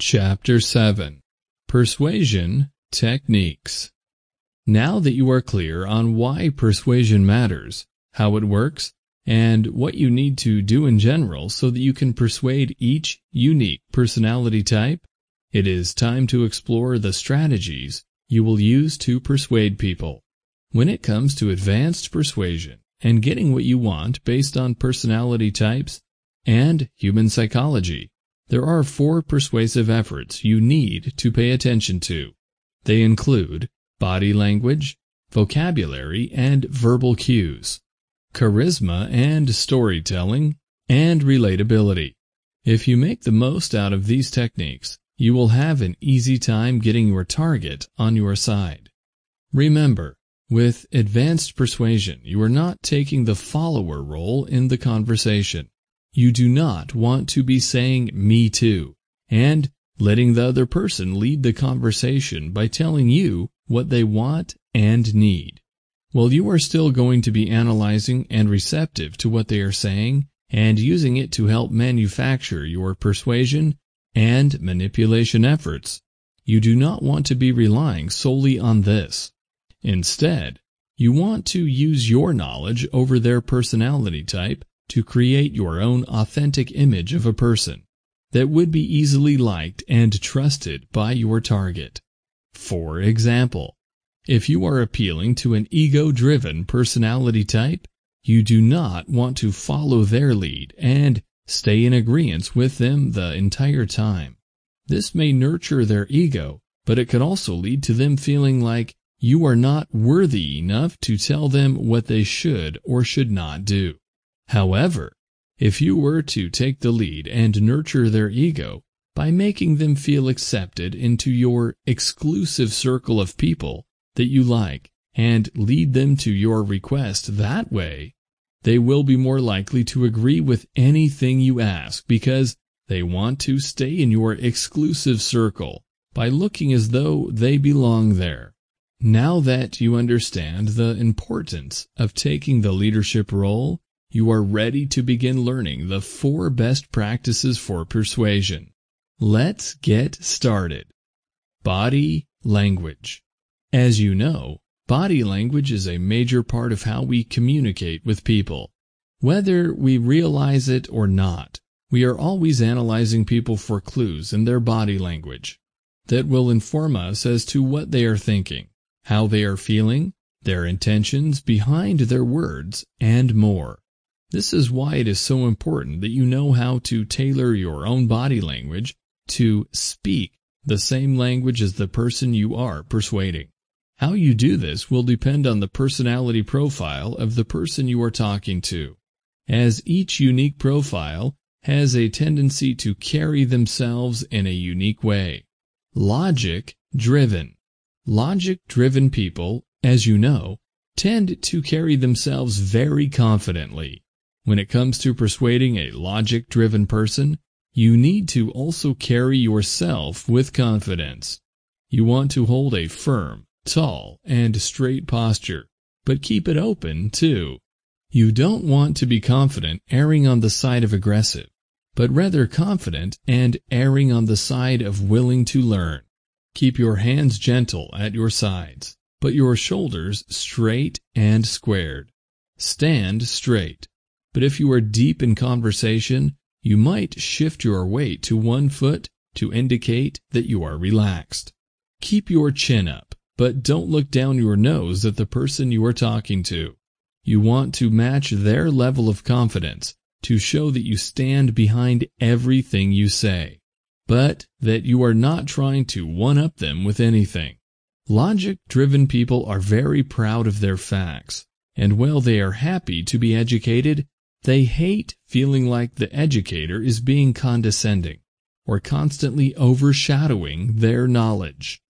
Chapter 7 Persuasion Techniques Now that you are clear on why persuasion matters, how it works, and what you need to do in general so that you can persuade each unique personality type, it is time to explore the strategies you will use to persuade people. When it comes to advanced persuasion and getting what you want based on personality types and human psychology, there are four persuasive efforts you need to pay attention to. They include body language, vocabulary and verbal cues, charisma and storytelling, and relatability. If you make the most out of these techniques, you will have an easy time getting your target on your side. Remember, with advanced persuasion, you are not taking the follower role in the conversation. You do not want to be saying me too and letting the other person lead the conversation by telling you what they want and need. While you are still going to be analyzing and receptive to what they are saying and using it to help manufacture your persuasion and manipulation efforts, you do not want to be relying solely on this. Instead, you want to use your knowledge over their personality type to create your own authentic image of a person that would be easily liked and trusted by your target. For example, if you are appealing to an ego-driven personality type, you do not want to follow their lead and stay in agreement with them the entire time. This may nurture their ego, but it could also lead to them feeling like you are not worthy enough to tell them what they should or should not do. However, if you were to take the lead and nurture their ego by making them feel accepted into your exclusive circle of people that you like and lead them to your request that way, they will be more likely to agree with anything you ask because they want to stay in your exclusive circle by looking as though they belong there. Now that you understand the importance of taking the leadership role, you are ready to begin learning the four best practices for persuasion. Let's get started. Body language. As you know, body language is a major part of how we communicate with people. Whether we realize it or not, we are always analyzing people for clues in their body language that will inform us as to what they are thinking, how they are feeling, their intentions behind their words, and more. This is why it is so important that you know how to tailor your own body language to speak the same language as the person you are persuading. How you do this will depend on the personality profile of the person you are talking to, as each unique profile has a tendency to carry themselves in a unique way. Logic-driven. Logic-driven people, as you know, tend to carry themselves very confidently. When it comes to persuading a logic-driven person, you need to also carry yourself with confidence. You want to hold a firm, tall, and straight posture, but keep it open, too. You don't want to be confident erring on the side of aggressive, but rather confident and erring on the side of willing to learn. Keep your hands gentle at your sides, but your shoulders straight and squared. Stand straight. But if you are deep in conversation, you might shift your weight to one foot to indicate that you are relaxed. Keep your chin up, but don't look down your nose at the person you are talking to. You want to match their level of confidence to show that you stand behind everything you say, but that you are not trying to one-up them with anything. Logic-driven people are very proud of their facts, and while they are happy to be educated, they hate feeling like the educator is being condescending or constantly overshadowing their knowledge.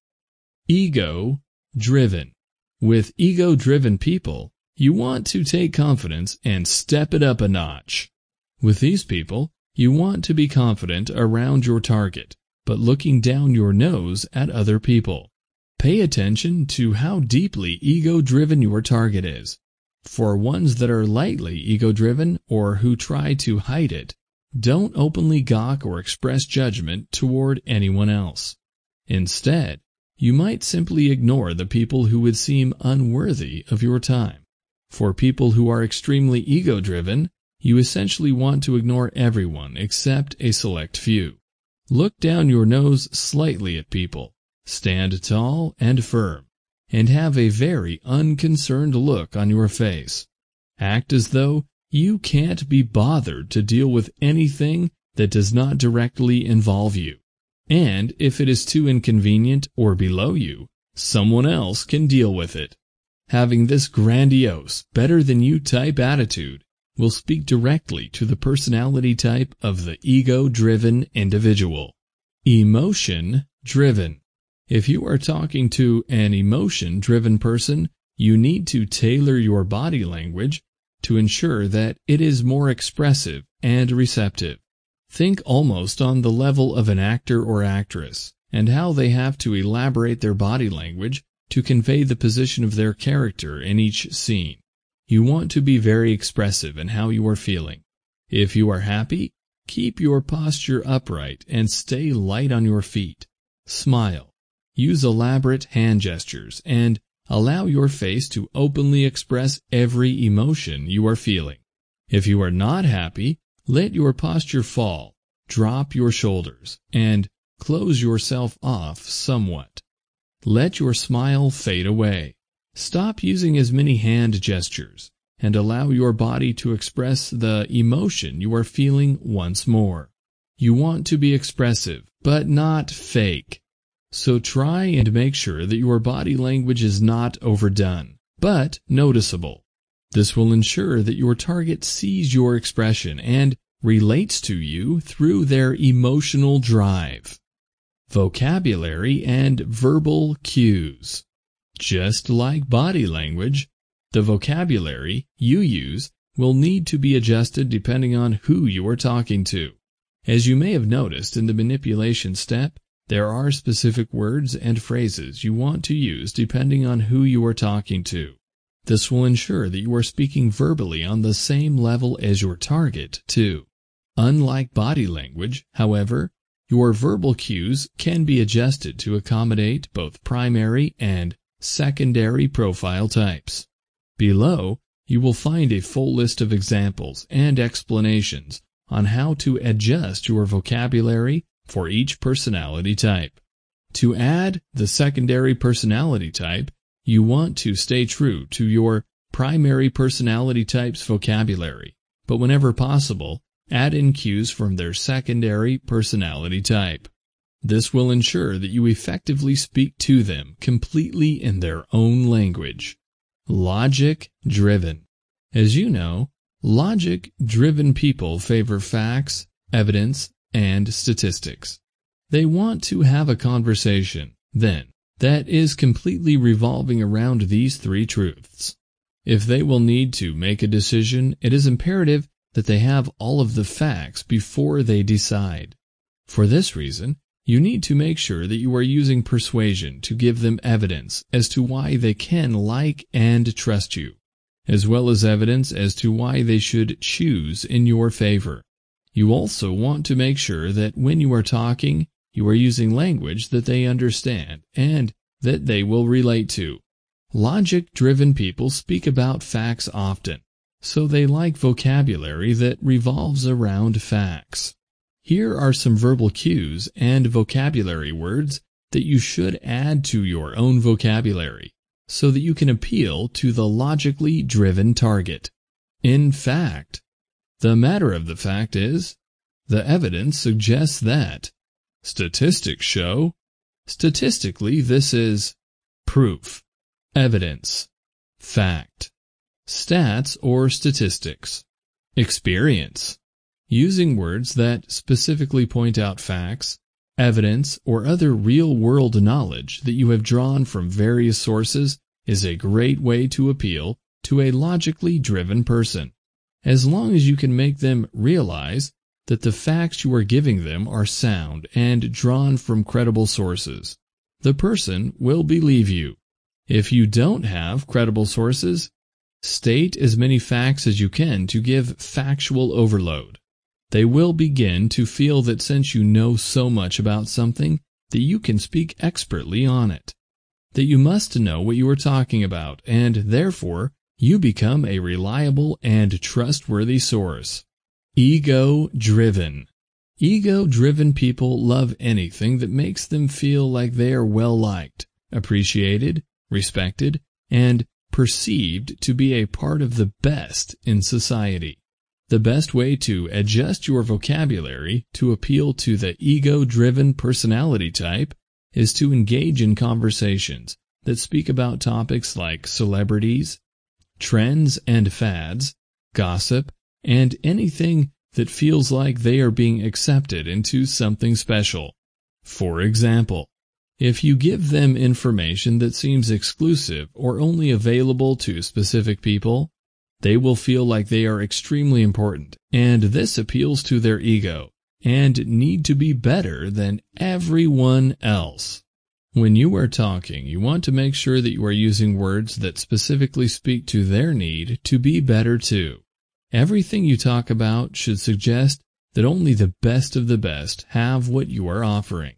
Ego-driven. With ego-driven people, you want to take confidence and step it up a notch. With these people, you want to be confident around your target, but looking down your nose at other people. Pay attention to how deeply ego-driven your target is. For ones that are lightly ego-driven or who try to hide it, don't openly gawk or express judgment toward anyone else. Instead, you might simply ignore the people who would seem unworthy of your time. For people who are extremely ego-driven, you essentially want to ignore everyone except a select few. Look down your nose slightly at people, stand tall and firm, and have a very unconcerned look on your face. Act as though you can't be bothered to deal with anything that does not directly involve you. And if it is too inconvenient or below you, someone else can deal with it. Having this grandiose, better than you type attitude will speak directly to the personality type of the ego-driven individual. Emotion-driven. If you are talking to an emotion-driven person, you need to tailor your body language to ensure that it is more expressive and receptive. Think almost on the level of an actor or actress, and how they have to elaborate their body language to convey the position of their character in each scene. You want to be very expressive in how you are feeling. If you are happy, keep your posture upright and stay light on your feet. Smile. Use elaborate hand gestures and allow your face to openly express every emotion you are feeling. If you are not happy, let your posture fall, drop your shoulders, and close yourself off somewhat. Let your smile fade away. Stop using as many hand gestures and allow your body to express the emotion you are feeling once more. You want to be expressive, but not fake. So try and make sure that your body language is not overdone, but noticeable. This will ensure that your target sees your expression and relates to you through their emotional drive. Vocabulary and verbal cues. Just like body language, the vocabulary you use will need to be adjusted depending on who you are talking to. As you may have noticed in the manipulation step, there are specific words and phrases you want to use depending on who you are talking to. This will ensure that you are speaking verbally on the same level as your target, too. Unlike body language, however, your verbal cues can be adjusted to accommodate both primary and secondary profile types. Below, you will find a full list of examples and explanations on how to adjust your vocabulary for each personality type. To add the secondary personality type, you want to stay true to your primary personality type's vocabulary, but whenever possible, add in cues from their secondary personality type. This will ensure that you effectively speak to them completely in their own language. Logic-driven. As you know, logic-driven people favor facts, evidence, and statistics. They want to have a conversation, then, that is completely revolving around these three truths. If they will need to make a decision, it is imperative that they have all of the facts before they decide. For this reason, you need to make sure that you are using persuasion to give them evidence as to why they can like and trust you, as well as evidence as to why they should choose in your favor. You also want to make sure that when you are talking, you are using language that they understand and that they will relate to. Logic-driven people speak about facts often, so they like vocabulary that revolves around facts. Here are some verbal cues and vocabulary words that you should add to your own vocabulary so that you can appeal to the logically driven target. In fact, the matter of the fact is, the evidence suggests that. Statistics show. Statistically, this is proof, evidence, fact. Stats or statistics. Experience. Using words that specifically point out facts, evidence, or other real-world knowledge that you have drawn from various sources is a great way to appeal to a logically driven person, as long as you can make them realize that the facts you are giving them are sound and drawn from credible sources. The person will believe you. If you don't have credible sources, state as many facts as you can to give factual overload. They will begin to feel that since you know so much about something, that you can speak expertly on it. That you must know what you are talking about, and therefore you become a reliable and trustworthy source. Ego-driven. Ego-driven people love anything that makes them feel like they are well-liked, appreciated, respected, and perceived to be a part of the best in society. The best way to adjust your vocabulary to appeal to the ego-driven personality type is to engage in conversations that speak about topics like celebrities, trends and fads, gossip, and anything that feels like they are being accepted into something special. For example, if you give them information that seems exclusive or only available to specific people, they will feel like they are extremely important, and this appeals to their ego, and need to be better than everyone else. When you are talking, you want to make sure that you are using words that specifically speak to their need to be better too. Everything you talk about should suggest that only the best of the best have what you are offering,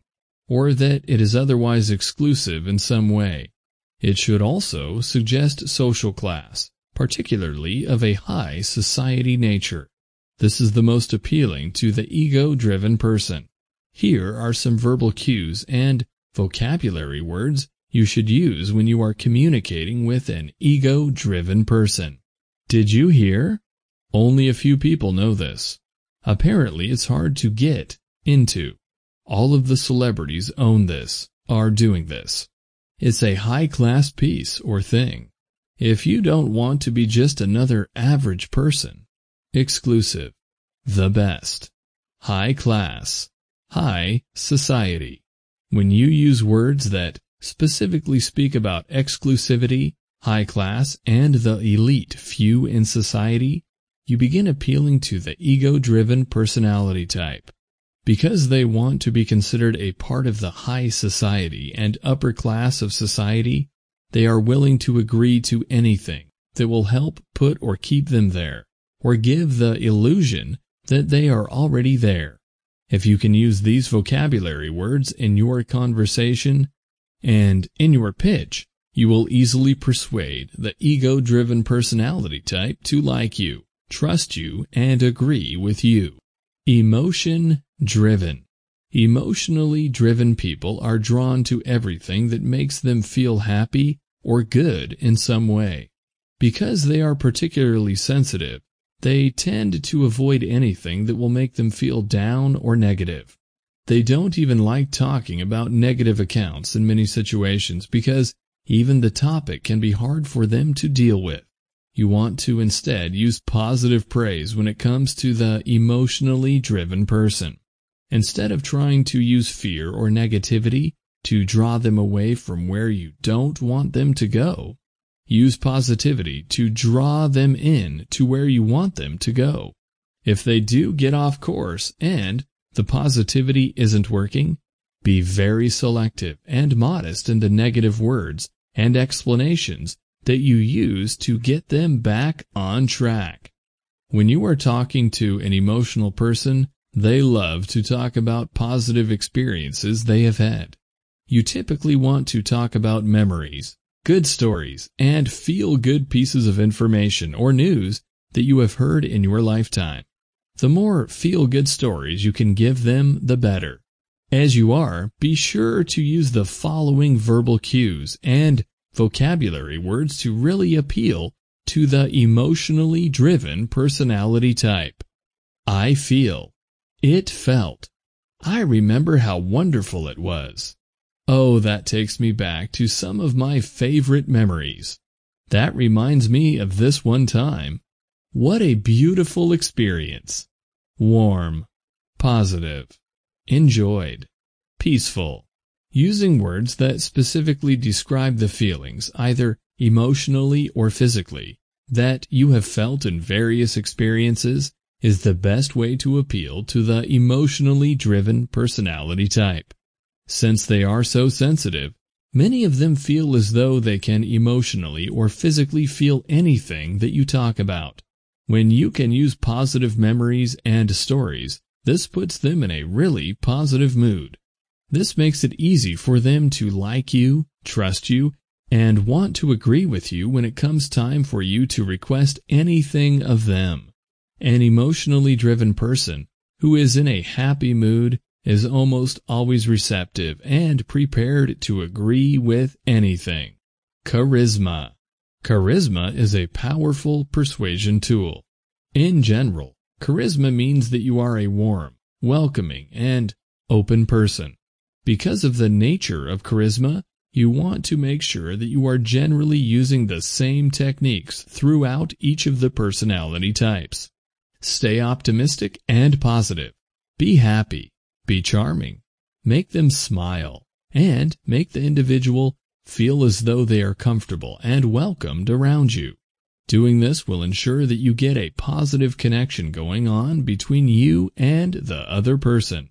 or that it is otherwise exclusive in some way. It should also suggest social class, particularly of a high society nature. This is the most appealing to the ego-driven person. Here are some verbal cues and vocabulary words you should use when you are communicating with an ego-driven person. Did you hear? Only a few people know this. Apparently it's hard to get into. All of the celebrities own this, are doing this. It's a high-class piece or thing. If you don't want to be just another average person, exclusive, the best, high class, high society, when you use words that specifically speak about exclusivity, high class, and the elite few in society, you begin appealing to the ego-driven personality type. Because they want to be considered a part of the high society and upper class of society, they are willing to agree to anything that will help put or keep them there, or give the illusion that they are already there. If you can use these vocabulary words in your conversation and in your pitch, you will easily persuade the ego-driven personality type to like you, trust you, and agree with you. Emotion-driven. Emotionally driven people are drawn to everything that makes them feel happy or good in some way. Because they are particularly sensitive, they tend to avoid anything that will make them feel down or negative. They don't even like talking about negative accounts in many situations because even the topic can be hard for them to deal with. You want to instead use positive praise when it comes to the emotionally driven person. Instead of trying to use fear or negativity to draw them away from where you don't want them to go, Use positivity to draw them in to where you want them to go. If they do get off course and the positivity isn't working, be very selective and modest in the negative words and explanations that you use to get them back on track. When you are talking to an emotional person, they love to talk about positive experiences they have had. You typically want to talk about memories, good stories, and feel-good pieces of information or news that you have heard in your lifetime. The more feel-good stories you can give them, the better. As you are, be sure to use the following verbal cues and vocabulary words to really appeal to the emotionally driven personality type. I feel. It felt. I remember how wonderful it was. Oh, that takes me back to some of my favorite memories. That reminds me of this one time. What a beautiful experience. Warm, positive, enjoyed, peaceful. Using words that specifically describe the feelings, either emotionally or physically, that you have felt in various experiences is the best way to appeal to the emotionally driven personality type. Since they are so sensitive, many of them feel as though they can emotionally or physically feel anything that you talk about. When you can use positive memories and stories, this puts them in a really positive mood. This makes it easy for them to like you, trust you, and want to agree with you when it comes time for you to request anything of them. An emotionally driven person who is in a happy mood is almost always receptive and prepared to agree with anything. Charisma. Charisma is a powerful persuasion tool. In general, charisma means that you are a warm, welcoming, and open person. Because of the nature of charisma, you want to make sure that you are generally using the same techniques throughout each of the personality types. Stay optimistic and positive. Be happy. Be charming. Make them smile. And make the individual feel as though they are comfortable and welcomed around you. Doing this will ensure that you get a positive connection going on between you and the other person.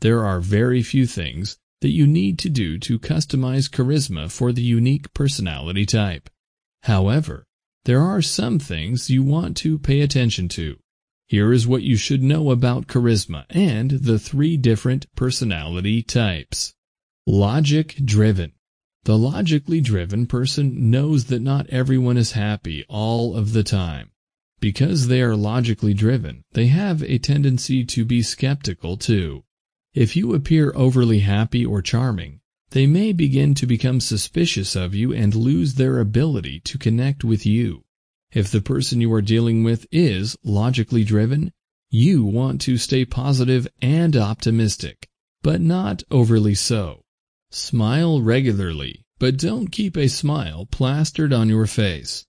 There are very few things that you need to do to customize charisma for the unique personality type. However, there are some things you want to pay attention to. Here is what you should know about charisma and the three different personality types. Logic driven. The logically driven person knows that not everyone is happy all of the time. Because they are logically driven, they have a tendency to be skeptical too. If you appear overly happy or charming, they may begin to become suspicious of you and lose their ability to connect with you. If the person you are dealing with is logically driven, you want to stay positive and optimistic, but not overly so. Smile regularly, but don't keep a smile plastered on your face.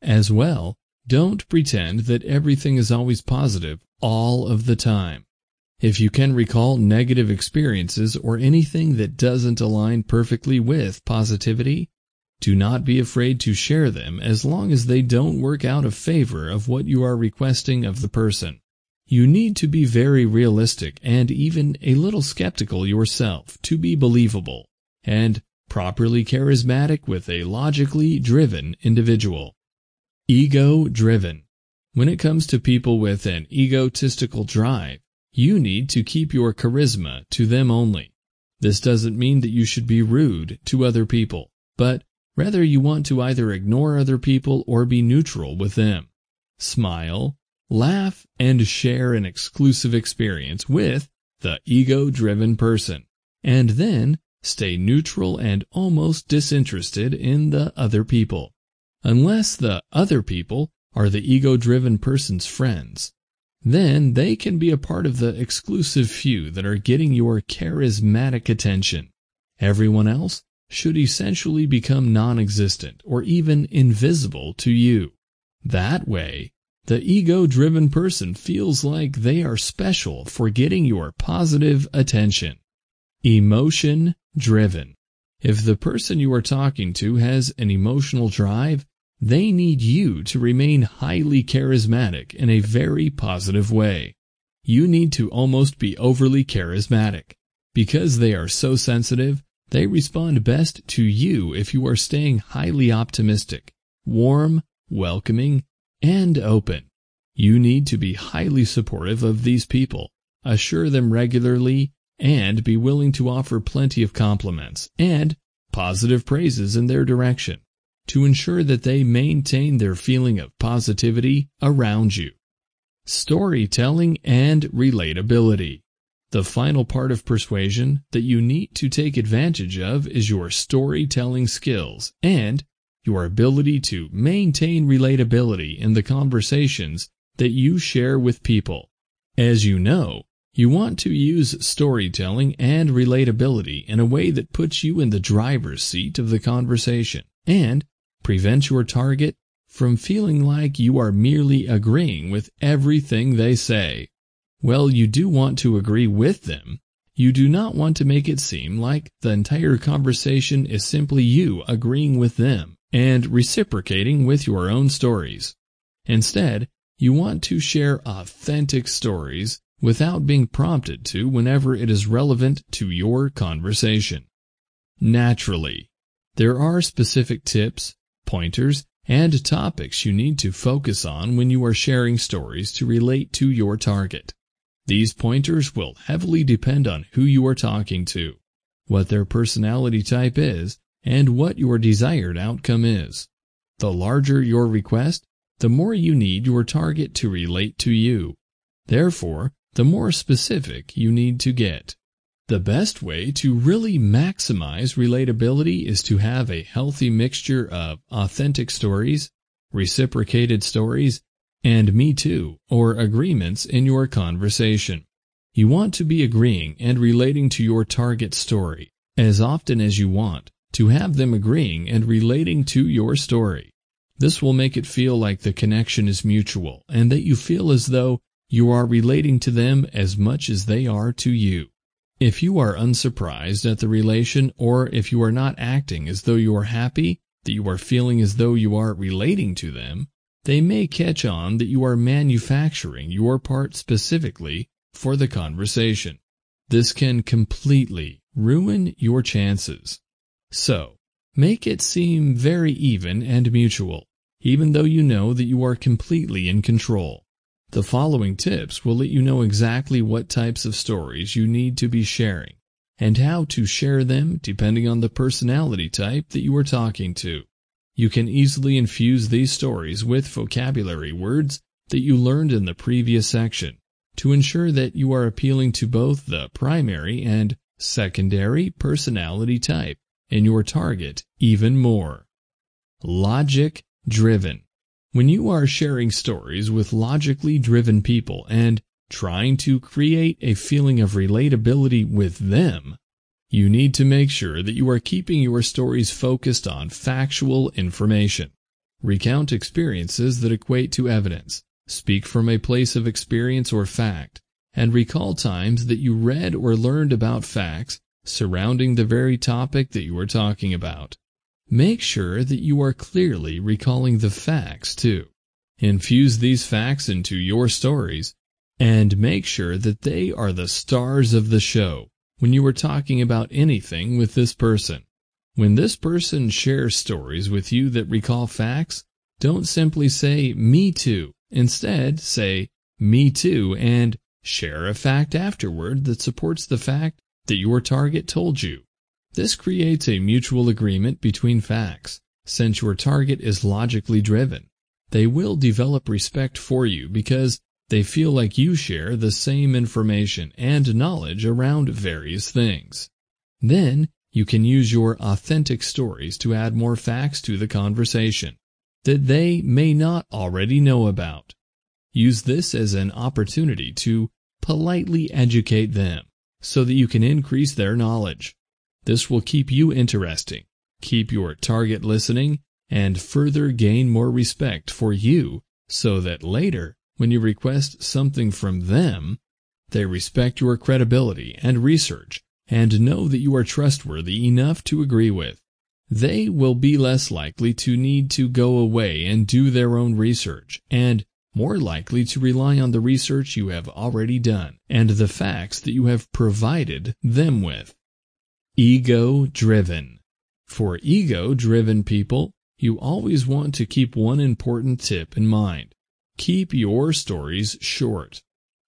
As well, don't pretend that everything is always positive all of the time. If you can recall negative experiences or anything that doesn't align perfectly with positivity, do not be afraid to share them as long as they don't work out of favor of what you are requesting of the person. You need to be very realistic and even a little skeptical yourself to be believable and properly charismatic with a logically driven individual. Ego driven. When it comes to people with an egotistical drive, you need to keep your charisma to them only. This doesn't mean that you should be rude to other people, but rather you want to either ignore other people or be neutral with them. Smile, laugh, and share an exclusive experience with the ego-driven person, and then stay neutral and almost disinterested in the other people. Unless the other people are the ego-driven person's friends, then they can be a part of the exclusive few that are getting your charismatic attention. Everyone else should essentially become non-existent or even invisible to you. That way, the ego-driven person feels like they are special for getting your positive attention. Emotion-driven. If the person you are talking to has an emotional drive, they need you to remain highly charismatic in a very positive way. You need to almost be overly charismatic. Because they are so sensitive, they respond best to you if you are staying highly optimistic, warm, welcoming, and open. You need to be highly supportive of these people, assure them regularly, and be willing to offer plenty of compliments and positive praises in their direction to ensure that they maintain their feeling of positivity around you. Storytelling and relatability. The final part of persuasion that you need to take advantage of is your storytelling skills and your ability to maintain relatability in the conversations that you share with people. As you know, you want to use storytelling and relatability in a way that puts you in the driver's seat of the conversation and prevent your target from feeling like you are merely agreeing with everything they say. Well, you do want to agree with them. You do not want to make it seem like the entire conversation is simply you agreeing with them and reciprocating with your own stories. Instead, you want to share authentic stories without being prompted to whenever it is relevant to your conversation. Naturally, there are specific tips pointers, and topics you need to focus on when you are sharing stories to relate to your target. These pointers will heavily depend on who you are talking to, what their personality type is, and what your desired outcome is. The larger your request, the more you need your target to relate to you. Therefore, the more specific you need to get. The best way to really maximize relatability is to have a healthy mixture of authentic stories, reciprocated stories, and me too, or agreements in your conversation. You want to be agreeing and relating to your target story as often as you want to have them agreeing and relating to your story. This will make it feel like the connection is mutual and that you feel as though you are relating to them as much as they are to you. If you are unsurprised at the relation or if you are not acting as though you are happy, that you are feeling as though you are relating to them, they may catch on that you are manufacturing your part specifically for the conversation. This can completely ruin your chances. So, make it seem very even and mutual, even though you know that you are completely in control. The following tips will let you know exactly what types of stories you need to be sharing and how to share them depending on the personality type that you are talking to. You can easily infuse these stories with vocabulary words that you learned in the previous section to ensure that you are appealing to both the primary and secondary personality type in your target even more. Logic driven. When you are sharing stories with logically driven people and trying to create a feeling of relatability with them, you need to make sure that you are keeping your stories focused on factual information. Recount experiences that equate to evidence, speak from a place of experience or fact, and recall times that you read or learned about facts surrounding the very topic that you are talking about. Make sure that you are clearly recalling the facts too. Infuse these facts into your stories and make sure that they are the stars of the show when you are talking about anything with this person. When this person shares stories with you that recall facts, don't simply say, me too. Instead, say, me too, and share a fact afterward that supports the fact that your target told you. This creates a mutual agreement between facts. Since your target is logically driven, they will develop respect for you because they feel like you share the same information and knowledge around various things. Then, you can use your authentic stories to add more facts to the conversation that they may not already know about. Use this as an opportunity to politely educate them so that you can increase their knowledge. This will keep you interesting, keep your target listening, and further gain more respect for you so that later, when you request something from them, they respect your credibility and research and know that you are trustworthy enough to agree with. They will be less likely to need to go away and do their own research and more likely to rely on the research you have already done and the facts that you have provided them with. Ego-driven. For ego-driven people, you always want to keep one important tip in mind. Keep your stories short.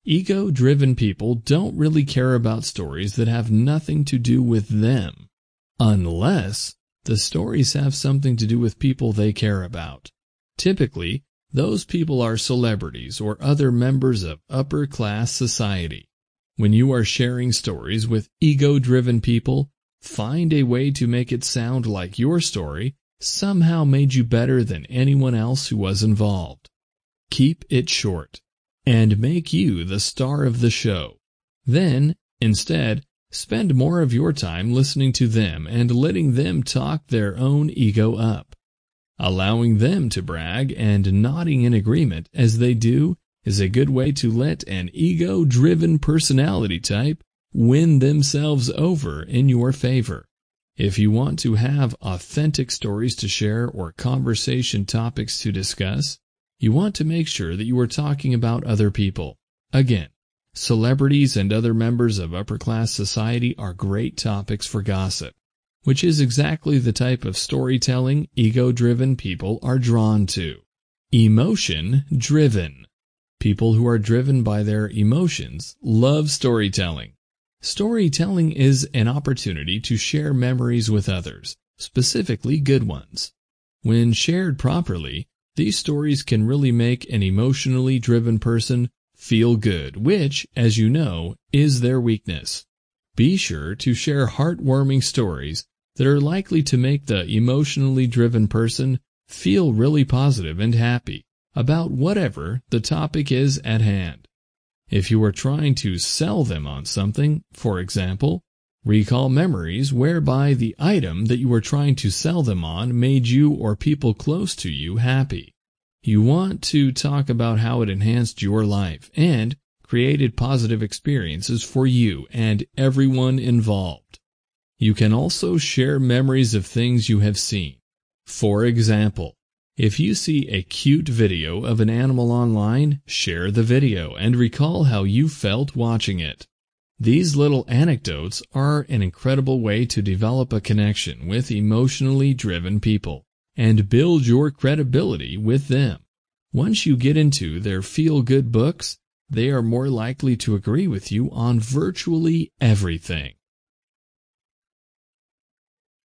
Ego-driven people don't really care about stories that have nothing to do with them, unless the stories have something to do with people they care about. Typically, those people are celebrities or other members of upper-class society. When you are sharing stories with ego-driven people, Find a way to make it sound like your story somehow made you better than anyone else who was involved. Keep it short and make you the star of the show. Then, instead, spend more of your time listening to them and letting them talk their own ego up. Allowing them to brag and nodding in agreement as they do is a good way to let an ego-driven personality type win themselves over in your favor. If you want to have authentic stories to share or conversation topics to discuss, you want to make sure that you are talking about other people. Again, celebrities and other members of upper class society are great topics for gossip. which is exactly the type of storytelling ego-driven people are drawn to. Emotion-driven. People who are driven by their emotions love storytelling. Storytelling is an opportunity to share memories with others, specifically good ones. When shared properly, these stories can really make an emotionally driven person feel good, which, as you know, is their weakness. Be sure to share heartwarming stories that are likely to make the emotionally driven person feel really positive and happy about whatever the topic is at hand. If you are trying to sell them on something, for example, recall memories whereby the item that you were trying to sell them on made you or people close to you happy. You want to talk about how it enhanced your life and created positive experiences for you and everyone involved. You can also share memories of things you have seen. For example, if you see a cute video of an animal online, share the video and recall how you felt watching it. These little anecdotes are an incredible way to develop a connection with emotionally driven people and build your credibility with them. Once you get into their feel-good books, they are more likely to agree with you on virtually everything.